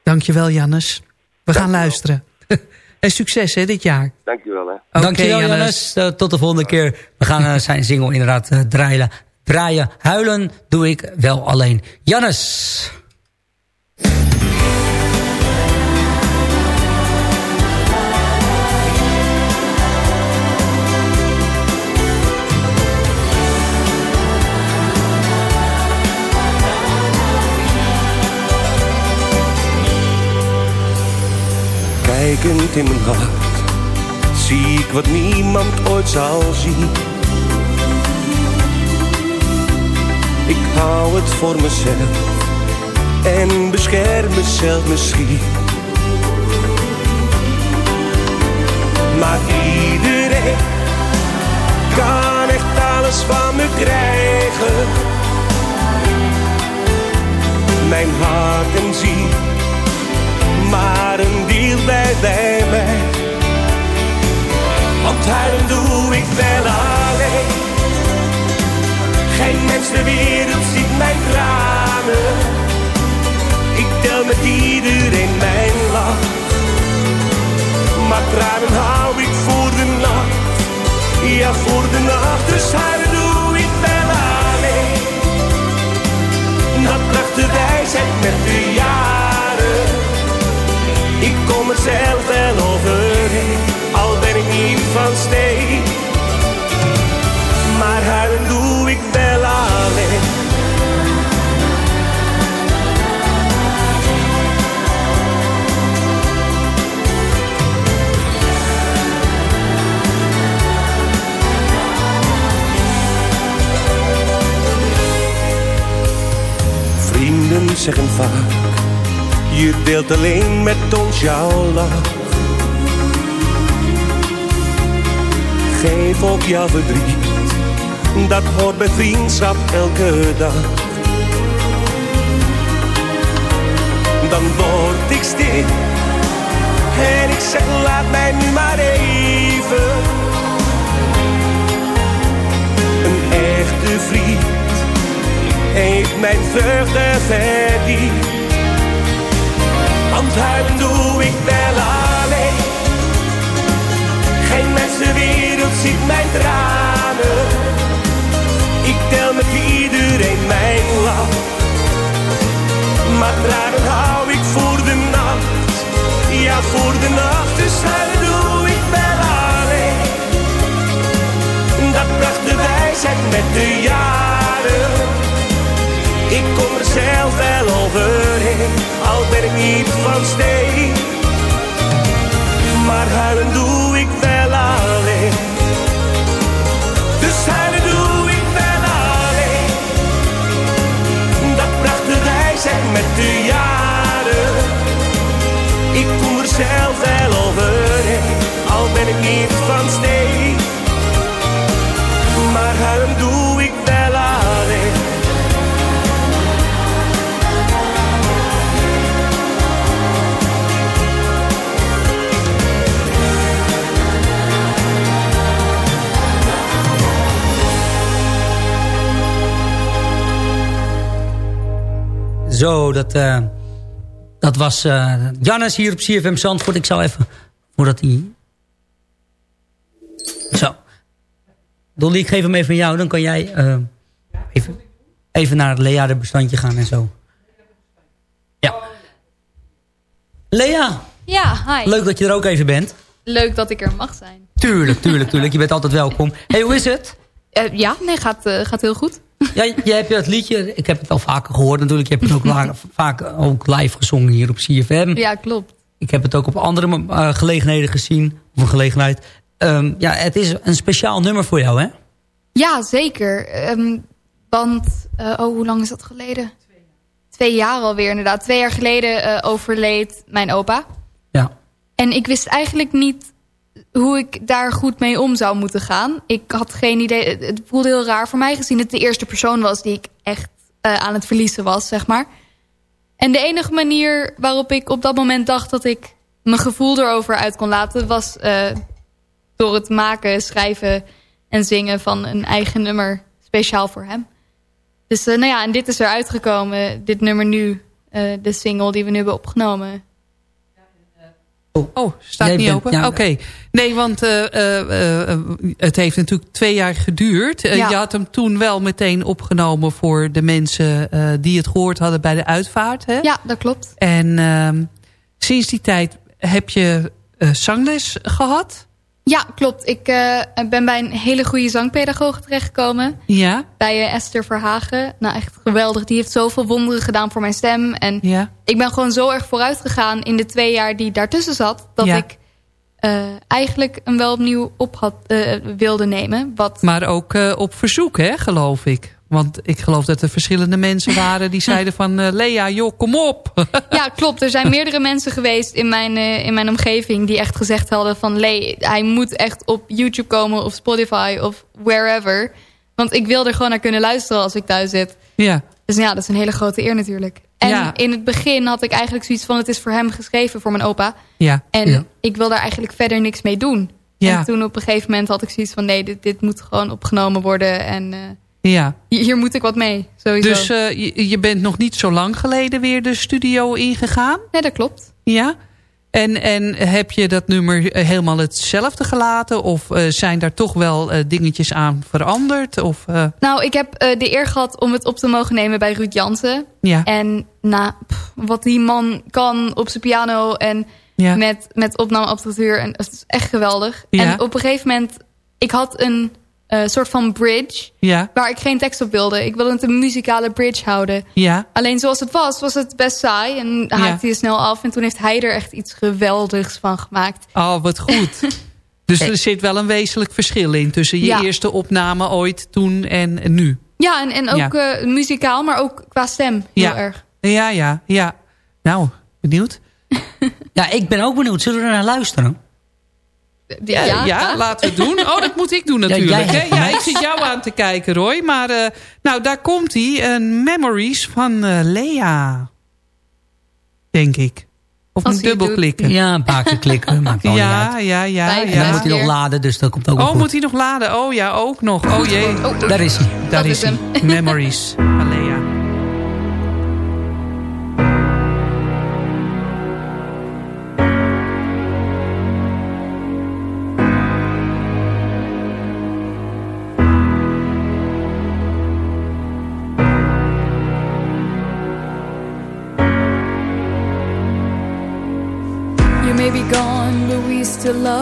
Dankjewel, Jannes. We gaan luisteren. en succes hè, dit jaar. Dankjewel, hè. Dankjewel Jannes. Jannes. Eh, tot de volgende keer. We gaan eh, zijn single inderdaad eh, draaien. draaien. Huilen doe ik wel alleen. Jannes. Kijkend in mijn hart zie ik wat niemand ooit zal zien. Ik hou het voor mezelf en bescherm mezelf misschien. Maar iedereen kan echt alles van me krijgen. Mijn hart en ziel Want huilen doe ik wel alleen. Geen mens ter wereld ziet mijn tranen. Ik tel met iedereen mijn lach. Maar tranen hou ik voor de nacht. Ja, voor de nacht, dus huilen doe ik wel alleen. Dat bracht de wijsheid met de jaren. Ik kom er zelf wel overheen, al ben ik niet van steen. Alleen met ons jouw lach. Geef ook jouw verdriet, dat hoort bij vriendschap elke dag. Dan word ik stil en ik zeg laat mij nu maar even. Een echte vriend heeft mijn vreugde verdiend. Want doe ik wel alleen. Geen mens ter wereld ziet mijn tranen. Ik tel met iedereen mijn lach. Maar tranen hou ik voor de nacht. Ja, voor de nacht. Dus huilen doe ik wel alleen. Dat bracht de wijsheid met de jaren. Ik kom er zelf wel overheen, al ben ik niet van steen. Maar huilen doe ik wel alleen. Dus huilen doe ik wel alleen. Dat bracht de wijsheid met de jaren. Ik kom er zelf wel overheen, al ben ik niet van steen. Maar huilen doe Zo, dat, eh, dat was eh Jannes hier op CFM Zandvoort. Ik zal even, voordat hij... Zo. Dolly, ik geef hem even aan jou. Dan kan jij eh, even, even naar het Lea bestandje gaan en zo. Ja. Lea, Ja, hi. leuk dat je er ook even bent. Leuk dat ik er mag zijn. Tuurlijk, tuurlijk, tuurlijk. Je bent altijd welkom. hey, hoe is het? Ja, nee, gaat, gaat heel goed. Ja, je hebt dat liedje, ik heb het al vaker gehoord natuurlijk. Je hebt het ook la- vaak ook live gezongen hier op CFM. Ja, klopt. Ik heb het ook op andere eh, gelegenheden gezien. Of een gelegenheid. Ehm, ja, het is een speciaal nummer voor jou, hè? Ja, zeker. Ehm, want, eh, oh, hoe lang is dat geleden? Twee jaar alweer, inderdaad. Twee jaar geleden eh, overleed mijn opa. Ja. En ik wist eigenlijk niet hoe ik daar goed mee om zou moeten gaan. Ik had geen idee. Het- voelde heel raar voor mij, gezien het de eerste persoon was die ik echt eh, aan het verliezen was, zeg maar. En de enige manier waarop ik op dat moment dacht dat ik mijn gevoel erover uit kon laten, was eh, door het maken, schrijven en zingen van een eigen nummer speciaal voor hem. Dus eh, nou ja, en dit is eruit gekomen. Dit nummer nu, de single die we nu hebben opgenomen. Oh, staat Jij niet open? ja. Oké. Nee, want eh, eh, eh, het heeft natuurlijk twee jaar geduurd. Ja. Je had hem toen wel meteen opgenomen voor de mensen die het gehoord hadden bij de uitvaart. Hè? Ja, dat klopt. En ehm, sinds die tijd heb je zangles gehad? Ja, klopt. Ik eh, ben bij een hele goede zangpedagoog terechtgekomen. Ja. Bij eh, Esther Verhagen. Nou, echt geweldig. Die heeft zoveel wonderen gedaan voor mijn stem. En Ja. ik ben gewoon zo erg vooruit gegaan in de twee jaar die daartussen zat. Dat Ja. ik eh, eigenlijk hem wel opnieuw op had, wilde nemen. Wat Maar ook op verzoek, hè, geloof ik. Want ik geloof dat er verschillende mensen waren die zeiden van... eh, Lea, joh, kom op. Ja, klopt. Er zijn meerdere mensen geweest in mijn, eh, in mijn omgeving... die echt gezegd hadden van... Lee, hij moet echt op YouTube komen of Spotify of wherever. Want ik wil er gewoon naar kunnen luisteren als ik thuis zit. ja. Dus ja, dat is een hele grote eer natuurlijk. En Ja. in het begin had ik eigenlijk zoiets van... het is voor hem geschreven, voor mijn opa. Ja. En ja. ik wil daar eigenlijk verder niks mee doen. Ja. En toen op een gegeven moment had ik zoiets van... nee, dit, dit moet gewoon opgenomen worden. En eh, ja. hier moet ik wat mee, sowieso. Dus eh, je, je bent nog niet zo lang geleden weer de studio ingegaan? Nee, dat klopt. Ja. En, en heb je dat nummer eh, helemaal hetzelfde gelaten? Of eh, zijn daar toch wel dingetjes aan veranderd? Of, Nou, ik heb de eer gehad om het op te mogen nemen bij Ruud Jansen. Ja. En pff, wat die man kan op zijn piano en Ja. met, met opnameapparatuur. En het is echt geweldig. Ja. En op een gegeven moment, ik had een eh, soort van bridge... ja, waar ik geen tekst op wilde. Ik wilde het een muzikale bridge houden. ja, Alleen zoals het was, was het best saai. En haakte Ja. hij snel af. En toen heeft hij er echt iets geweldigs van gemaakt. Oh, wat goed. Dus er zit wel een wezenlijk verschil in tussen je Ja. eerste opname ooit toen en nu. Ja, en, en ook eh, muzikaal, maar ook qua stem. Heel Ja. erg. Ja, ja, ja. Nou, benieuwd? Ja, ik ben ook benieuwd. Zullen we er naar luisteren? Ja, ja, laten we het doen. Oh, dat moet ik doen Ja, natuurlijk. Ja, ik zit jou aan te kijken, Roy. Maar eh, nou, daar komt hij. Een Memories van eh, Lea. Denk ik. Of Als een het dubbelklikken. Ja, een paar keer klikken. Maakt Ja, uit. ja, ja. Vijf En dan ja. moet hij nog laden, dus dat komt ook wel Oh, goed. moet hij nog laden? Oh ja, ook nog. Oh jee. Daar is hij. Daar dat is hij. Memories love.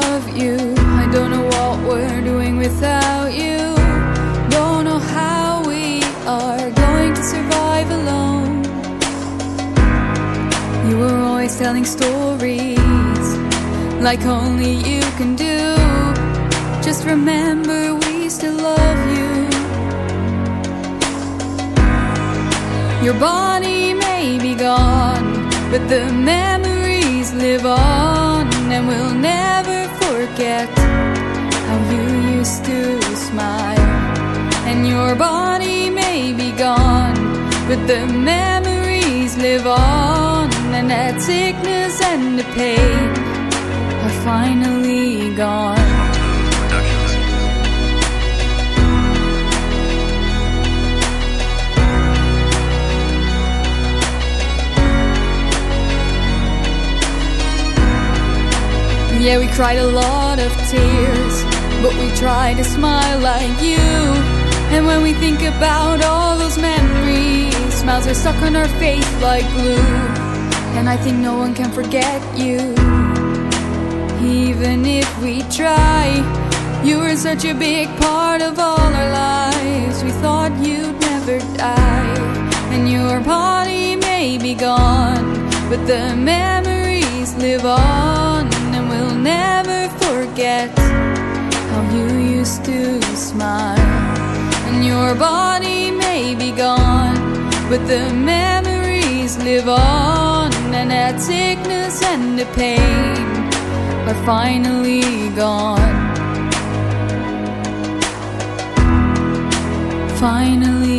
To smile. And your body may be gone, but the memories live on, and that sickness and the pain are finally gone. Yeah, we cried a lot of tears, but we try to smile like you. And when we think about all those memories Smiles are stuck on our face like glue. And I think no one can forget you. Even if we try You were such a big part of all our lives. We thought you'd never die. And your body may be gone But the memories live on And we'll never forget used to smile. And your body may be gone, but the memories live on, and that sickness and the pain are finally gone. Finally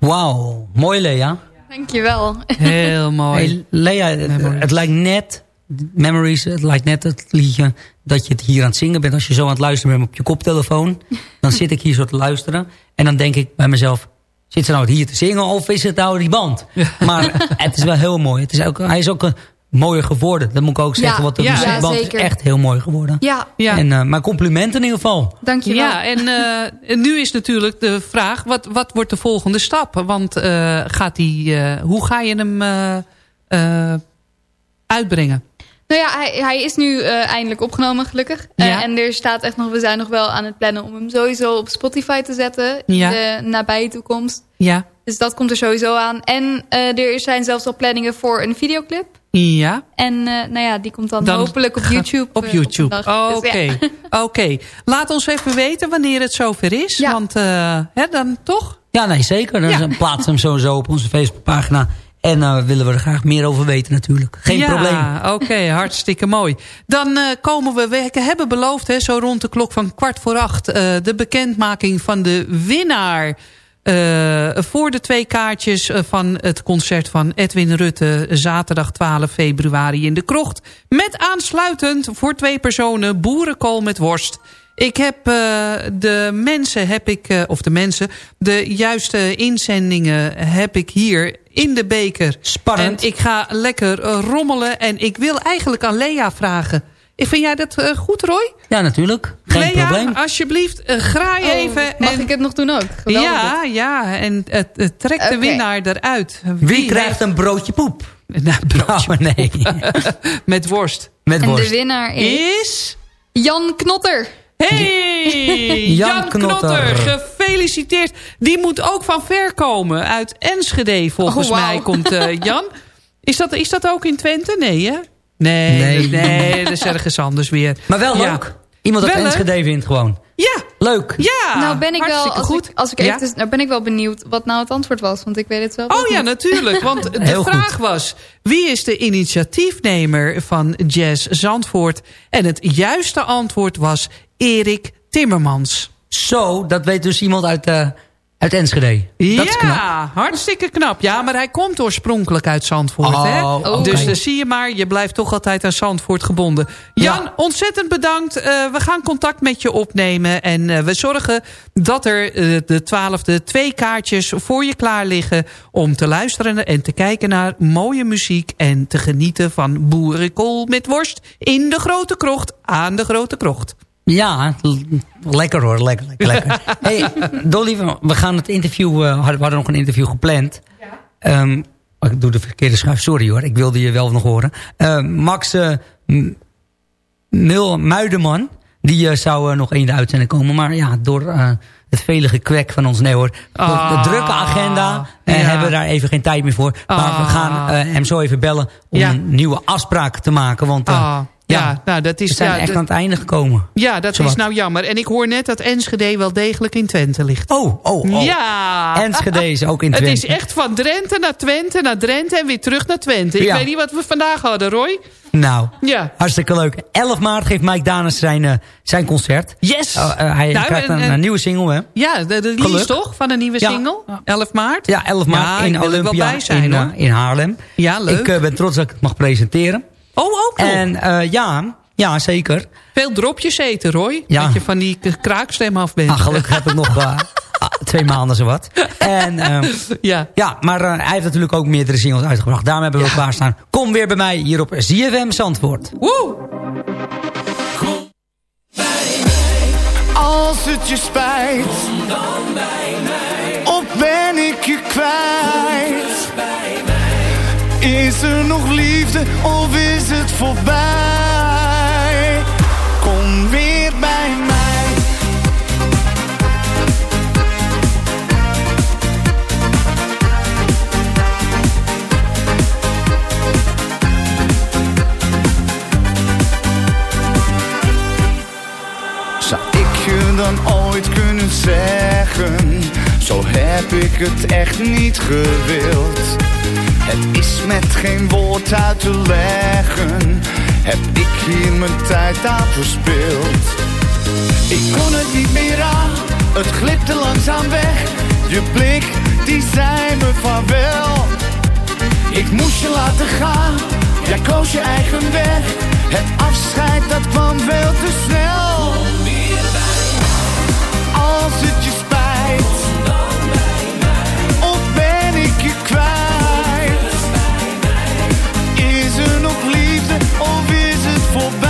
Wauw, mooi Lea. Dankjewel. Heel mooi. Hey, Lea, het, het lijkt net, Memories, het lijkt net het liedje dat je het hier aan het zingen bent. Als je zo aan het luisteren bent op je koptelefoon, dan zit ik hier zo te luisteren. En dan denk ik bij mezelf, zit ze nou hier te zingen of is het nou die band? Maar het is wel heel mooi. Het is ook, hij is ook een mooier geworden. Dat moet ik ook zeggen, Ja, want de ja, muziekband is echt heel mooi geworden. Ja, Ja. En, eh, maar complimenten in ieder geval. dankjewel. Ja, en eh, en nu is natuurlijk de vraag, wat, wat wordt de volgende stap? Want eh, gaat die, eh, hoe ga je hem uitbrengen? Nou ja, hij, hij is nu eh, eindelijk opgenomen, gelukkig. Eh, Ja. en er staat echt nog, we zijn nog wel aan het plannen om hem sowieso op Spotify te zetten. Ja. In de nabije toekomst. Ja. Dus dat komt er sowieso aan. En eh, er zijn zelfs al planningen voor een videoclip. Ja. En eh, nou ja, die komt dan, Dan hopelijk op YouTube. Op eh, YouTube. Oké. Dus ja. Oké. Laat ons even weten wanneer het zover is. Ja. Want eh, hè, dan toch? Ja, nee, zeker. Dan Ja. plaatsen we hem sowieso op onze Facebookpagina. En eh, willen we er graag meer over weten natuurlijk. Geen ja, probleem. oké, hartstikke mooi. Dan eh, komen we, we hebben beloofd, hè, zo rond de klok van kwart voor acht... eh, de bekendmaking van de winnaar... eh, voor de twee kaartjes eh, van het concert van Edwin Rutte... zaterdag 12 februari in de Krocht. Met aansluitend voor twee personen boerenkool met worst... Ik heb eh, de mensen, heb ik, of de mensen, de juiste inzendingen heb ik hier in de beker. Spannend. En ik ga lekker rommelen en ik wil eigenlijk aan Lea vragen. Ik Vind jij dat eh, goed, Roy? Ja, natuurlijk. Geen Lea, probleem. alsjeblieft, eh, graai Oh, even. mag en- ik het nog doen ook? Geweldig. Ja, ja, en eh, eh, trek de winnaar eruit. Wie krijgt een broodje poep? Nou, broodje Oh, nee. met worst. Met En de winnaar is Is... Jan Knotter. Hey, Jan Jan, Knotter. Knotter. gefeliciteerd. Die moet ook van ver komen. Uit Enschede volgens Oh, mij komt eh, Jan. Is dat, is dat ook in Twente? Nee, hè? Nee, Nee. dat is ergens anders weer. Maar wel Ja. leuk. Iemand uit Wel. Enschede vindt gewoon. Ja, Leuk. ja. nou ben ik wel, als, goed. Ik, als ik Ja? even, nou ben ik wel benieuwd wat nou het antwoord was. Want ik weet het ook Oh ja, niet. natuurlijk. Want de Heel goed. vraag was... wie is de initiatiefnemer van Jazz Zandvoort? En het juiste antwoord was Erik Timmermans. Zo, dat weet dus iemand uit, eh uit Enschede. Dat is knap. ja, hartstikke knap. Ja, maar hij komt oorspronkelijk uit Zandvoort. Oh, hè? Dus dan zie je maar, je blijft toch altijd aan Zandvoort gebonden. Jan, Ja. ontzettend bedankt. Eh, we gaan contact met je opnemen. En eh, we zorgen dat er de twaalfde twee kaartjes voor je klaar liggen... om te luisteren en te kijken naar mooie muziek... en te genieten van boerenkool met worst in de Grote Krocht aan de Grote Krocht. Ja, lekker hoor, lekker, lekker, lekker. hey, Dolly, we gaan het interview, eh, hadden- we hadden nog een interview gepland. Ehm, oh, ik doe de verkeerde schuif, sorry hoor, ik wilde je wel nog horen. Eh, Max eh, Mil Muiderman, die eh, zou nog in de uitzending komen. Maar ja, door eh, het vele gekwek van ons, nee hoor, door de Ah, drukke agenda, ja. hebben we daar even geen tijd meer voor. Maar we Ah. gaan eh, hem zo even bellen om Ja. een nieuwe afspraak te maken. Want eh, Ah. Ja, nou, dat is, We zijn ja, echt aan het einde gekomen. Ja, dat Zowat. is nou jammer. En ik hoor net dat Enschede wel degelijk in Twente ligt. Oh, oh, oh. Ja. Enschede is ook in Het Twente. is echt van Drenthe naar Twente, naar Drenthe en weer terug naar Twente. Ik Ja. weet niet wat we vandaag hadden, Roy. Nou, Ja. hartstikke leuk. 11 maart geeft Mike Danes zijn, eh, zijn concert. Yes! Oh, eh, hij Nou, krijgt en- een, en- een nieuwe single, hè? Ja, de, de Geluk. release toch van een nieuwe Ja. single? 11 maart? Ja, 11 maart in Olympia zijn, in, eh, in Haarlem. Ja, leuk. Ik ben trots dat ik het mag presenteren. Oh, ook nog. En eh, ja, ja, zeker. Veel dropjes eten, Roy. Ja. Dat je van die kraakstem af bent. Ah, gelukkig heb ik nog eh, ah, twee maanden zowat. En, ehm, ja. ja, maar eh, hij heeft natuurlijk ook meerdere singles uitgebracht. Daarom hebben we ook klaarstaan. Kom weer bij mij hier op ZFM Zandvoort. Woe! Als het je spijt, of ben ik je kwijt? Is er nog liefde of is het voorbij? Kom weer bij mij. Zou ik je dan ooit kunnen zeggen? Zo heb ik het echt niet gewild. Het is met geen woord uit te leggen. Heb ik hier mijn tijd aan verspild? Ik kon het niet meer aan, het glipte langzaam weg. Je blik, die zei me vaarwel. Ik moest je laten gaan, jij koos je eigen weg. Het afscheid, dat kwam veel te snel. Als het je spijt, voorbij?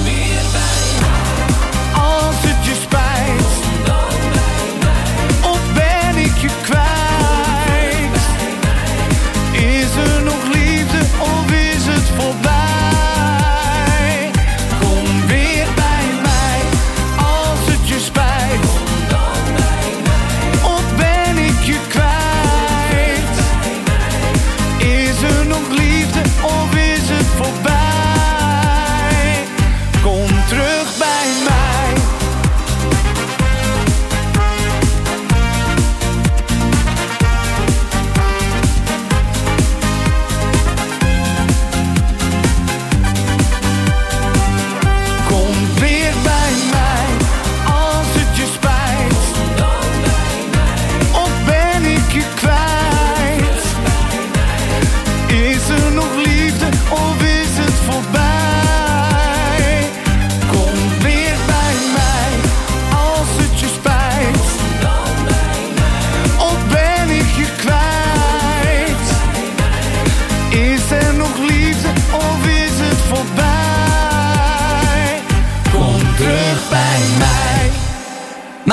Is er nog liefde of is het voorbij?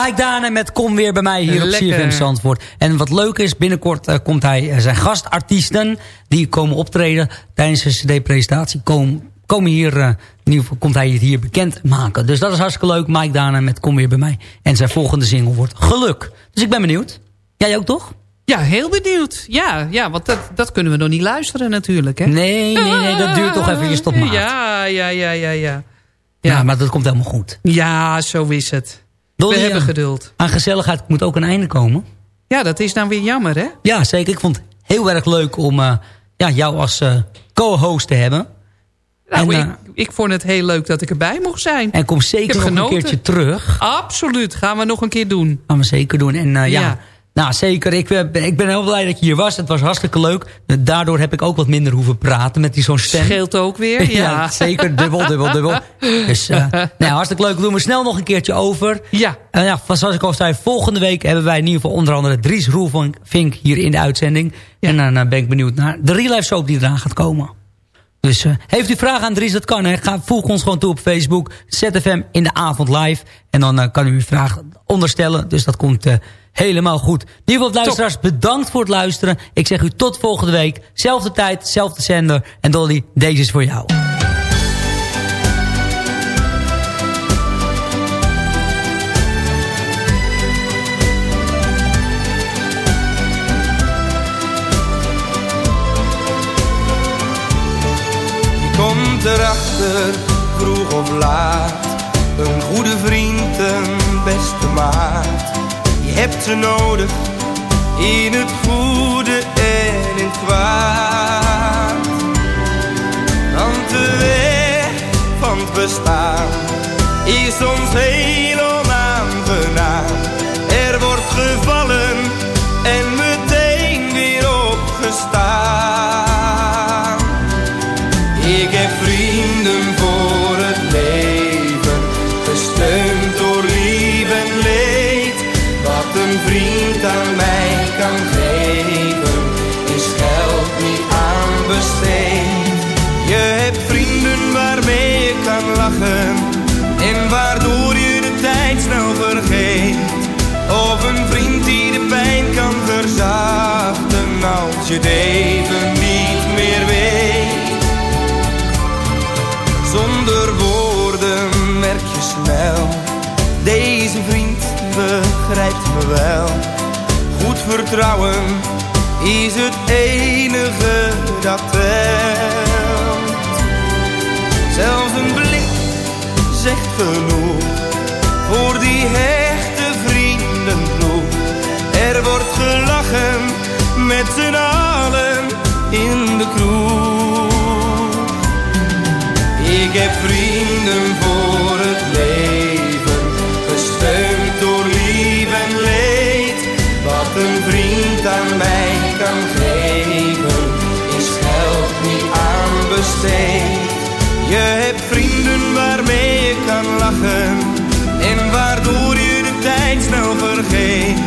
Mike Dane met Kom weer bij mij hier op Lekker. CFM Zandvoort. En wat leuk is, binnenkort eh, komt hij eh, zijn gastartiesten... die komen optreden tijdens de cd-presentatie... Komen, komen hier, in ieder geval komt hij het hier bekend maken. Dus dat is hartstikke leuk. Mike Dane met Kom weer bij mij. En zijn volgende single wordt Geluk. Dus ik ben benieuwd. Jij ook toch? Ja, heel benieuwd. Ja, ja want dat, dat kunnen we nog niet luisteren natuurlijk. Hè? Nee, nee, nee, dat duurt toch even tot maart. Ja, ja, ja, ja, ja. Ja, maar dat komt helemaal goed. Ja, zo is het. Dolly, we hebben geduld. Aan gezelligheid moet ook een einde komen. Ja, dat is dan weer jammer, hè? Ja, zeker. Ik vond het heel erg leuk om... eh, ja, jou als eh, co-host te hebben. Nou, En, ik, eh, ik vond het heel leuk dat ik erbij mocht zijn. En kom zeker nog genoten. een keertje terug. Absoluut, gaan we nog een keer doen. Gaan we zeker doen. En ja. Ja. Nou zeker. Ik, ben- ik ben heel blij dat je hier was. Het was hartstikke leuk. Daardoor heb ik ook wat minder hoeven praten met die zo'n stem. Scheelt ook weer, ja. zeker. Dubbel, dubbel, dubbel. Dus eh, nou, hartstikke leuk. Doen we snel nog een keertje over. Ja. En ja, zoals ik al zei, volgende week hebben wij in ieder geval onder andere Dries Roelvink hier in de uitzending. En dan eh, ben ik benieuwd naar de real life soap die eraan gaat komen. Dus eh, heeft u vragen aan Dries, dat kan. Hè. Ga, voeg ons gewoon toe op Facebook. ZFM in de avond live. En dan eh, kan u uw vraag onderstellen. Dus dat komt eh, helemaal goed. In ieder geval, luisteraars, bedankt voor het luisteren. Ik zeg u tot volgende week. Zelfde tijd, zelfde zender. En Dolly, deze is voor jou. Je komt erachter, vroeg of laat. Een goede vriend, een beste maat. Hebt ze nodig, in het goede en in het kwaad. Want de weg van het bestaan is soms heel onaangenaam. Begrijpt me wel. Goed vertrouwen is het enige dat telt. Zelfs een blik zegt genoeg Voor die hechte vriendenploeg. Er wordt gelachen met z'n allen in de kroeg. Ik heb vrienden voor en waardoor je de tijd snel vergeet.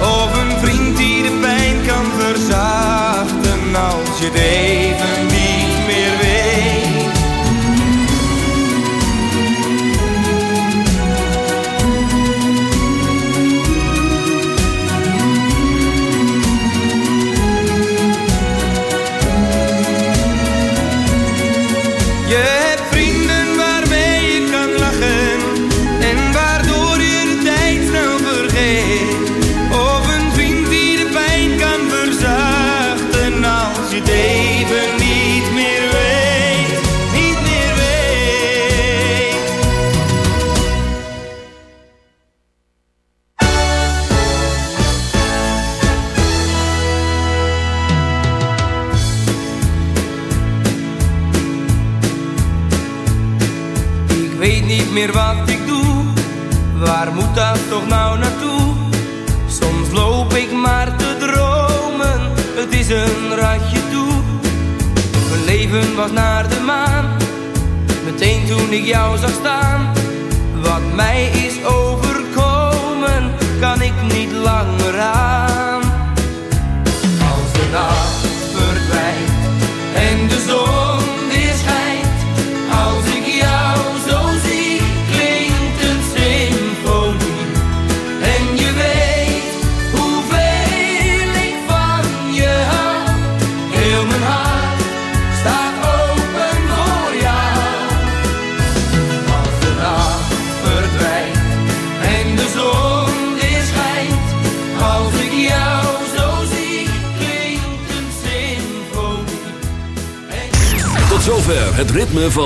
Of een vriend die de pijn kan verzachten, als je het